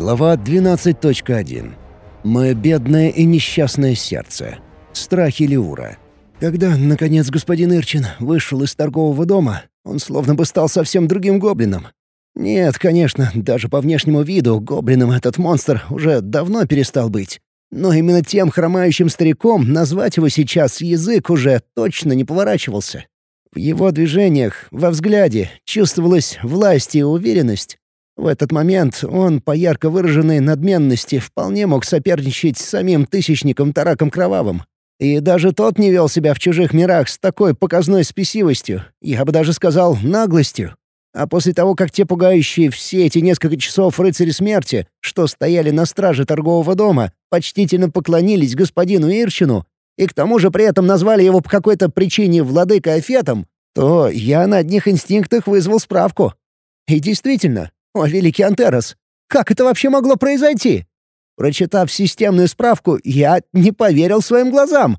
Глава 12.1. Мое бедное и несчастное сердце. Страхи Леура. Когда, наконец, господин Ирчин вышел из торгового дома, он словно бы стал совсем другим гоблином. Нет, конечно, даже по внешнему виду гоблином этот монстр уже давно перестал быть. Но именно тем хромающим стариком назвать его сейчас язык уже точно не поворачивался. В его движениях, во взгляде чувствовалась власть и уверенность. В этот момент он, по ярко выраженной надменности, вполне мог соперничать с самим Тысячником Тараком Кровавым. И даже тот не вел себя в чужих мирах с такой показной спесивостью, я бы даже сказал, наглостью. А после того, как те пугающие все эти несколько часов рыцари смерти, что стояли на страже торгового дома, почтительно поклонились господину Ирчину, и к тому же при этом назвали его по какой-то причине владыкой Афетом, то я на одних инстинктах вызвал справку. И действительно, о, великий Антерос! Как это вообще могло произойти? Прочитав системную справку, я не поверил своим глазам.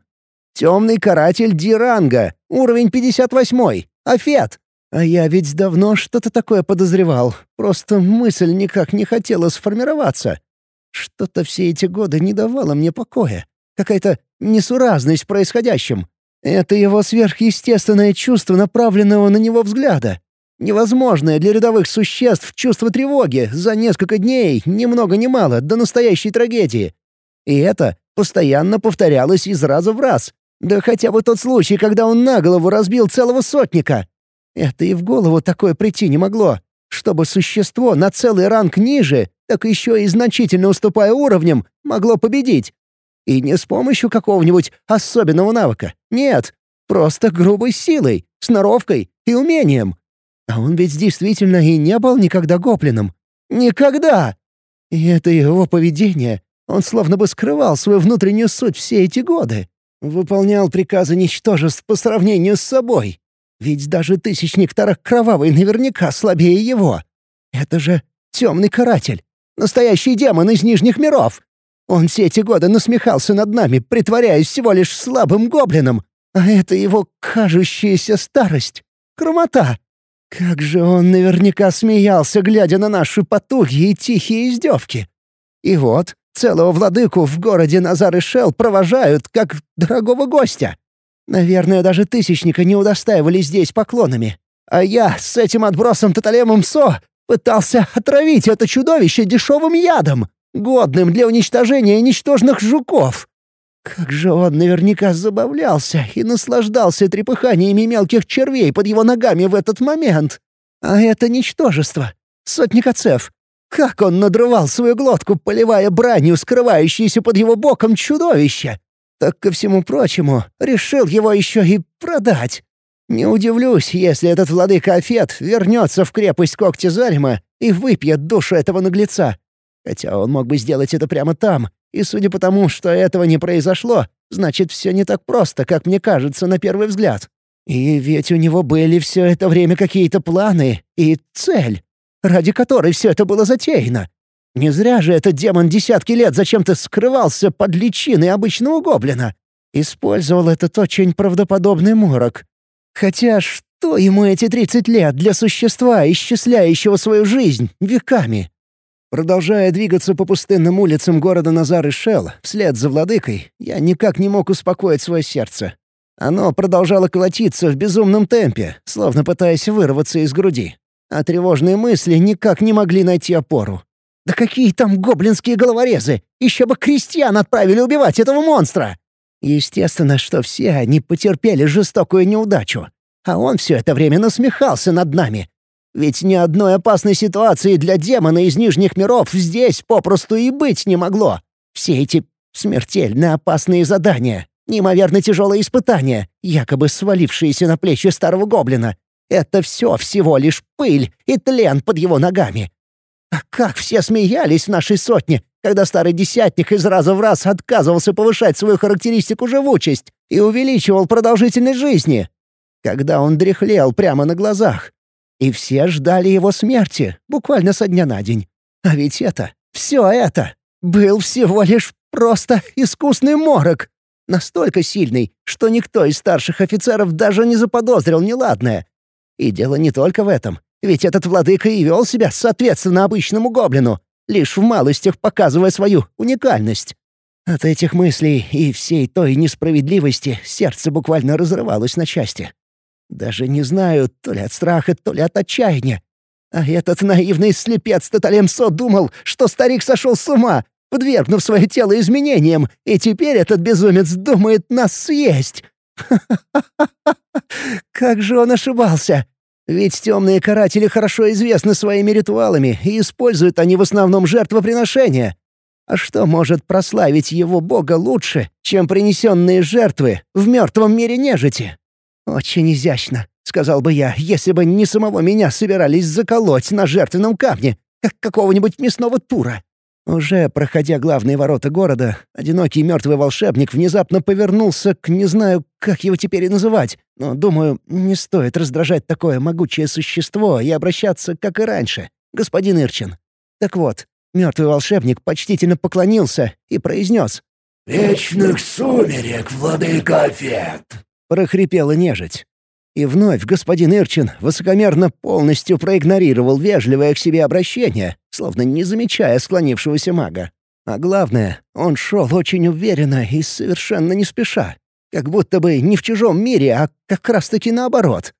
Темный каратель Диранга, уровень 58, Афет. А я ведь давно что-то такое подозревал, просто мысль никак не хотела сформироваться. Что-то все эти годы не давало мне покоя. Какая-то несуразность в происходящем. Это его сверхъестественное чувство направленного на него взгляда. Невозможное для рядовых существ чувство тревоги за несколько дней, ни много ни мало, до настоящей трагедии. И это постоянно повторялось из раза в раз. Да хотя бы тот случай, когда он на голову разбил целого сотника. Это и в голову такое прийти не могло. Чтобы существо на целый ранг ниже, так еще и значительно уступая уровням, могло победить. И не с помощью какого-нибудь особенного навыка. Нет, просто грубой силой, сноровкой и умением. А он ведь действительно и не был никогда гоблином. Никогда! И это его поведение. Он словно бы скрывал свою внутреннюю суть все эти годы. Выполнял приказы ничтожеств по сравнению с собой. Ведь даже Тысячник Тарак Кровавый наверняка слабее его. Это же темный каратель. Настоящий демон из Нижних миров. Он все эти годы насмехался над нами, притворяясь всего лишь слабым гоблином. А это его кажущаяся старость. Крумота. Как же он наверняка смеялся, глядя на наши потуги и тихие издевки. И вот, целого владыку в городе Назар и Шел провожают, как дорогого гостя. Наверное, даже тысячника не удостаивали здесь поклонами. А я с этим отбросом Таталемом Со пытался отравить это чудовище дешевым ядом, годным для уничтожения ничтожных жуков. Как же он наверняка забавлялся и наслаждался трепыханиями мелких червей под его ногами в этот момент. А это ничтожество. Сотник Ацеф. Как он надрывал свою глотку, поливая бранью скрывающееся под его боком чудовище. Так, ко всему прочему, решил его еще и продать. Не удивлюсь, если этот владыка Афет вернется в крепость Когти Зарима и выпьет душу этого наглеца. Хотя он мог бы сделать это прямо там, и судя по тому, что этого не произошло, значит, все не так просто, как мне кажется на первый взгляд. И ведь у него были все это время какие-то планы и цель, ради которой все это было затеяно. Не зря же этот демон десятки лет зачем-то скрывался под личиной обычного гоблина. Использовал этот очень правдоподобный морок. Хотя что ему эти 30 лет для существа, исчисляющего свою жизнь веками? Продолжая двигаться по пустынным улицам города Назар и Шел, вслед за владыкой, я никак не мог успокоить свое сердце. Оно продолжало колотиться в безумном темпе, словно пытаясь вырваться из груди. А тревожные мысли никак не могли найти опору. «Да какие там гоблинские головорезы! Еще бы крестьян отправили убивать этого монстра!» Естественно, что все они потерпели жестокую неудачу. А он все это время насмехался над нами, ведь ни одной опасной ситуации для демона из Нижних миров здесь попросту и быть не могло. Все эти смертельно опасные задания, неимоверно тяжелые испытания, якобы свалившиеся на плечи старого гоблина — это все всего лишь пыль и тлен под его ногами. А как все смеялись в нашей сотне, когда старый десятник из раза в раз отказывался повышать свою характеристику живучесть и увеличивал продолжительность жизни. Когда он дряхлел прямо на глазах, и все ждали его смерти, буквально со дня на день. А ведь это, все это, был всего лишь просто искусный морок. Настолько сильный, что никто из старших офицеров даже не заподозрил неладное. И дело не только в этом. Ведь этот владыка и вел себя соответственно обычному гоблину. лишь в малостях показывая свою уникальность. От этих мыслей и всей той несправедливости сердце буквально разрывалось на части. Даже не знаю, то ли от страха, то ли от отчаяния. А этот наивный слепец Таталемсо думал, что старик сошел с ума, подвергнув свое тело изменениям, и теперь этот безумец думает нас съесть. Как же он ошибался! Ведь темные каратели хорошо известны своими ритуалами, и используют они в основном жертвоприношения. А что может прославить его бога лучше, чем принесенные жертвы в мертвом мире нежити? Очень изящно, сказал бы я, если бы не самого меня собирались заколоть на жертвенном камне, как какого-нибудь мясного тура. Уже проходя главные ворота города, одинокий мертвый волшебник внезапно повернулся к не знаю, как его теперь и называть, но, думаю, не стоит раздражать такое могучее существо и обращаться, как и раньше, господин Ирчин. Так вот, мертвый волшебник почтительно поклонился и произнес «Вечных сумерек, владыка Фет!» — прохрипела нежить. И вновь господин Ирчин высокомерно полностью проигнорировал вежливое к себе обращение, словно не замечая склонившегося мага. А главное, он шел очень уверенно и совершенно не спеша. Как будто бы не в чужом мире, а как раз-таки наоборот.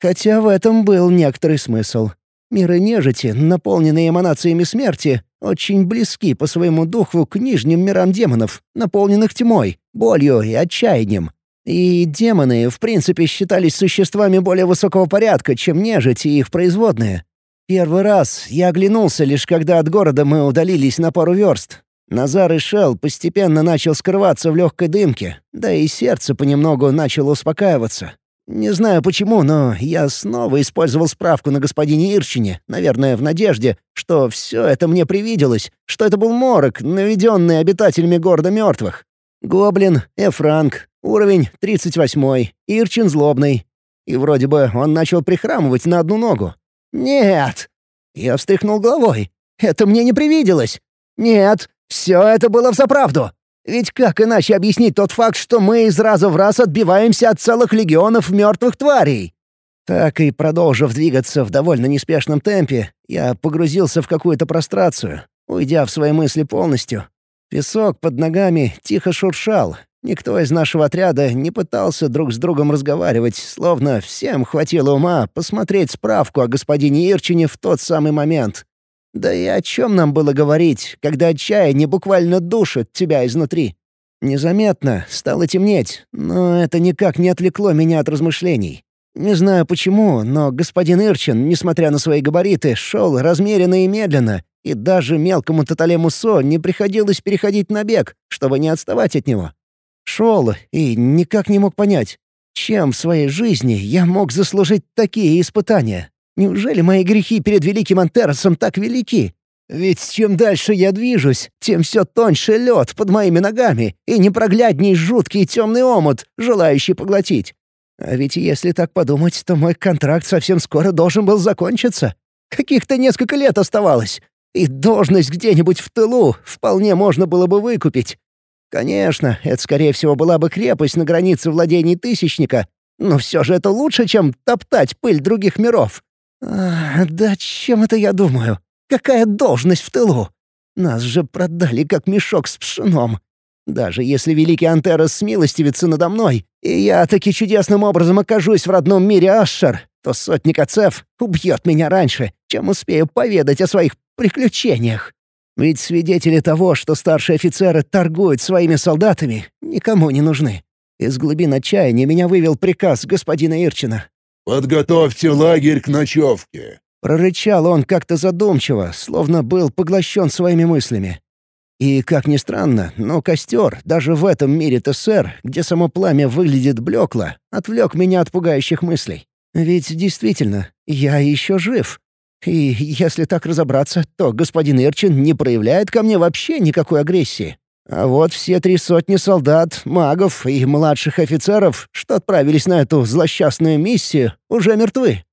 Хотя в этом был некоторый смысл. Миры нежити, наполненные эманациями смерти, очень близки по своему духу к нижним мирам демонов, наполненных тьмой, болью и отчаянием. И демоны, в принципе, считались существами более высокого порядка, чем нежить и их производные. Первый раз я оглянулся лишь когда от города мы удалились на пару верст. Назар и Шел постепенно начал скрываться в легкой дымке, да и сердце понемногу начало успокаиваться. Не знаю почему, но я снова использовал справку на господине Ирчине, наверное, в надежде, что все это мне привиделось, что это был морок, наведенный обитателями города мертвых. Гоблин, Эфранк, уровень 38, Ирчин злобный. И вроде бы он начал прихрамывать на одну ногу. «Нет!» Я встряхнул головой. «Это мне не привиделось!» «Нет, все это было взаправду!» Ведь как иначе объяснить тот факт, что мы из раза в раз отбиваемся от целых легионов мертвых тварей? Так и продолжив двигаться в довольно неспешном темпе, я погрузился в какую-то прострацию, уйдя в свои мысли полностью. Песок под ногами тихо шуршал, Никто из нашего отряда не пытался друг с другом разговаривать, словно всем хватило ума посмотреть справку о господине Ирчине в тот самый момент. Да и о чем нам было говорить, когда отчаяние буквально душит тебя изнутри? Незаметно стало темнеть, но это никак не отвлекло меня от размышлений. Не знаю почему, но господин Ирчин, несмотря на свои габариты, шел размеренно и медленно, и даже мелкому Таталему Со не приходилось переходить на бег, чтобы не отставать от него. Шел и никак не мог понять, чем в своей жизни я мог заслужить такие испытания. Неужели мои грехи перед великим Антеросом так велики? Ведь чем дальше я движусь, тем все тоньше лед под моими ногами и непроглядней жуткий темный омут, желающий поглотить. А ведь если так подумать, то мой контракт совсем скоро должен был закончиться. Каких-то несколько лет оставалось. И должность где-нибудь в тылу вполне можно было бы выкупить. Конечно, это, скорее всего, была бы крепость на границе владений Тысячника, но все же это лучше, чем топтать пыль других миров. А, да чем это я думаю? Какая должность в тылу? Нас же продали как мешок с пшеном. Даже если великий Антерос смилостивится надо мной, и я таки чудесным образом окажусь в родном мире Ашшар, то сотник Ацеф убьет меня раньше, чем успею поведать о своих приключениях. Ведь свидетели того, что старшие офицеры торгуют своими солдатами, никому не нужны. Из глубин отчаяния меня вывел приказ господина Ирчина. «Подготовьте лагерь к ночевке». Прорычал он как-то задумчиво, словно был поглощен своими мыслями. И, как ни странно, но костер, даже в этом мире ТСР, где само пламя выглядит блекло, отвлек меня от пугающих мыслей. Ведь действительно, я еще жив. И если так разобраться, то господин Ирчин не проявляет ко мне вообще никакой агрессии. А вот все три сотни солдат, магов и младших офицеров, что отправились на эту злосчастную миссию, уже мертвы.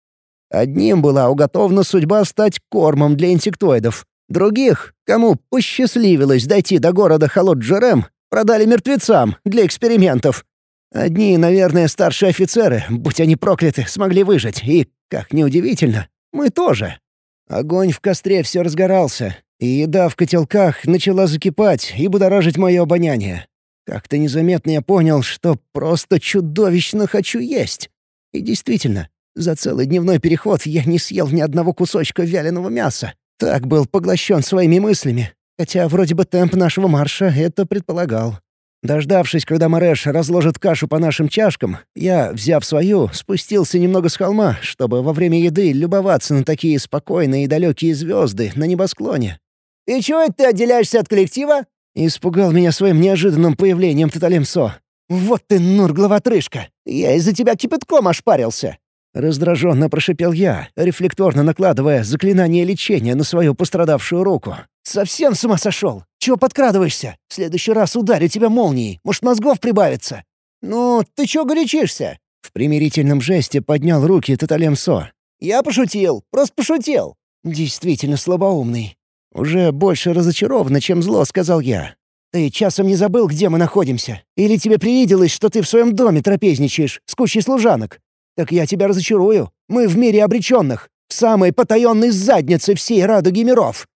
Одним была уготована судьба стать кормом для инсектоидов. Других, кому посчастливилось дойти до города Халот-Джерем, продали мертвецам для экспериментов. Одни, наверное, старшие офицеры, будь они прокляты, смогли выжить, и, как неудивительно, мы тоже. Огонь в костре все разгорался, и еда в котелках начала закипать и будоражить мое обоняние. Как-то незаметно я понял, что просто чудовищно хочу есть. И действительно, за целый дневной переход я не съел ни одного кусочка вяленого мяса. Так был поглощен своими мыслями, хотя вроде бы темп нашего марша это предполагал. Дождавшись, когда Мареш разложит кашу по нашим чашкам, я, взяв свою, спустился немного с холма, чтобы во время еды любоваться на такие спокойные и далекие звезды на небосклоне. «И чего это ты отделяешься от коллектива?» Испугал меня своим неожиданным появлением Таталемсо. «Вот ты, Нур, главотрышка! Я из-за тебя кипятком ошпарился!» Раздраженно прошипел я, рефлекторно накладывая заклинание лечения на свою пострадавшую руку. «Совсем с ума сошел? Чего подкрадываешься? В следующий раз ударю тебя молнией, может, мозгов прибавится?» «Ну, ты чего горячишься?» В примирительном жесте поднял руки Таталемсо. «Я пошутил, просто пошутил». «Действительно слабоумный». Уже больше разочарованно, чем зло, сказал я. «Ты часом не забыл, где мы находимся? Или тебе привиделось, что ты в своем доме трапезничаешь с кучей служанок? Так я тебя разочарую. Мы в мире обреченных, в самой потаенной заднице всей радуги миров.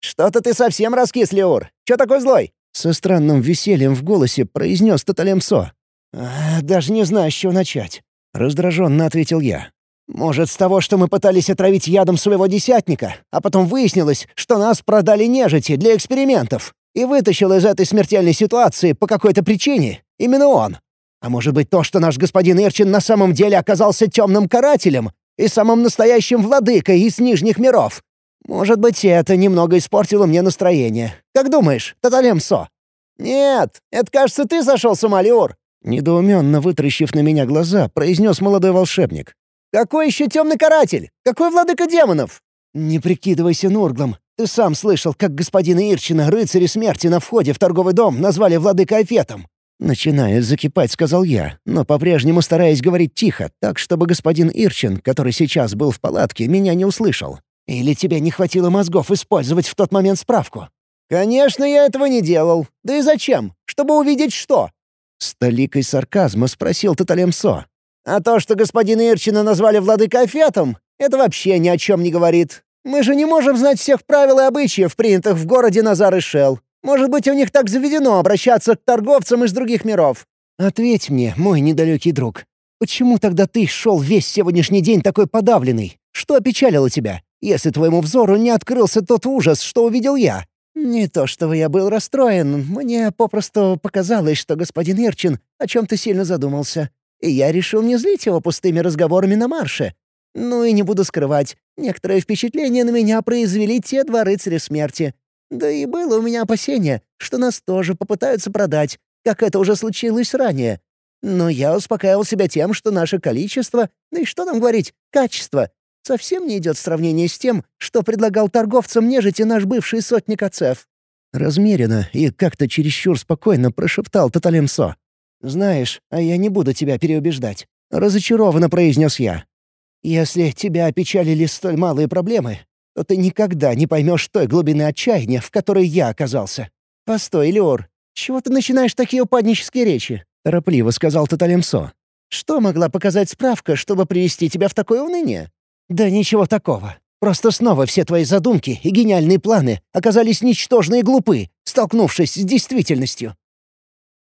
«Что-то ты совсем раскис, Леур. Чё такой злой?» Со странным весельем в голосе произнес Таталемсо. «А, «Даже не знаю, с чего начать», — раздраженно ответил я. «Может, с того, что мы пытались отравить ядом своего десятника, а потом выяснилось, что нас продали нежити для экспериментов, и вытащил из этой смертельной ситуации по какой-то причине именно он. А может быть, то, что наш господин Ирчин на самом деле оказался темным карателем и самым настоящим владыкой из Нижних миров, может быть, это немного испортило мне настроение. Как думаешь, Таталемсо?» «Нет, это, кажется, ты сошел с ума, Леур!» Недоуменно вытращив на меня глаза, произнес молодой волшебник. «Какой еще темный каратель? Какой владыка демонов?» «Не прикидывайся Нурглом. Ты сам слышал, как господина Ирчина, рыцари смерти на входе в торговый дом, назвали владыка Афетом. Начиная закипать, сказал я, но по-прежнему стараясь говорить тихо, так, чтобы господин Ирчин, который сейчас был в палатке, меня не услышал. Или тебе не хватило мозгов использовать в тот момент справку?» «Конечно, я этого не делал. Да и зачем? Чтобы увидеть что?» С толикой сарказма спросил Таталемсо. «А то, что господина Ирчина назвали владыкой Афетом, это вообще ни о чем не говорит. Мы же не можем знать всех правил и обычаев, принятых в городе Назар и Шел. Может быть, у них так заведено обращаться к торговцам из других миров?» «Ответь мне, мой недалекий друг, почему тогда ты шел весь сегодняшний день такой подавленный? Что опечалило тебя? если твоему взору не открылся тот ужас, что увидел я. Не то чтобы я был расстроен, мне попросту показалось, что господин Ирчин о чем-то сильно задумался, и я решил не злить его пустыми разговорами на марше. Ну и не буду скрывать, некоторое впечатление на меня произвели те два рыцаря смерти. Да и было у меня опасение, что нас тоже попытаются продать, как это уже случилось ранее. Но я успокаивал себя тем, что наше количество, да и что там говорить, качество, совсем не идет сравнение с тем, что предлагал торговцам нежити наш бывший сотник Ацеф». Размеренно и как-то чересчур спокойно прошептал Таталемсо. «Знаешь, а я не буду тебя переубеждать», — разочарованно произнес я. «Если тебя опечалили столь малые проблемы, то ты никогда не поймешь той глубины отчаяния, в которой я оказался. Постой, Леор, чего ты начинаешь такие упаднические речи?» — торопливо сказал Таталемсо. «Что могла показать справка, чтобы привести тебя в такое уныние?» «Да ничего такого. Просто снова все твои задумки и гениальные планы оказались ничтожны и глупы, столкнувшись с действительностью.